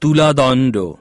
তুলাদণ্ড।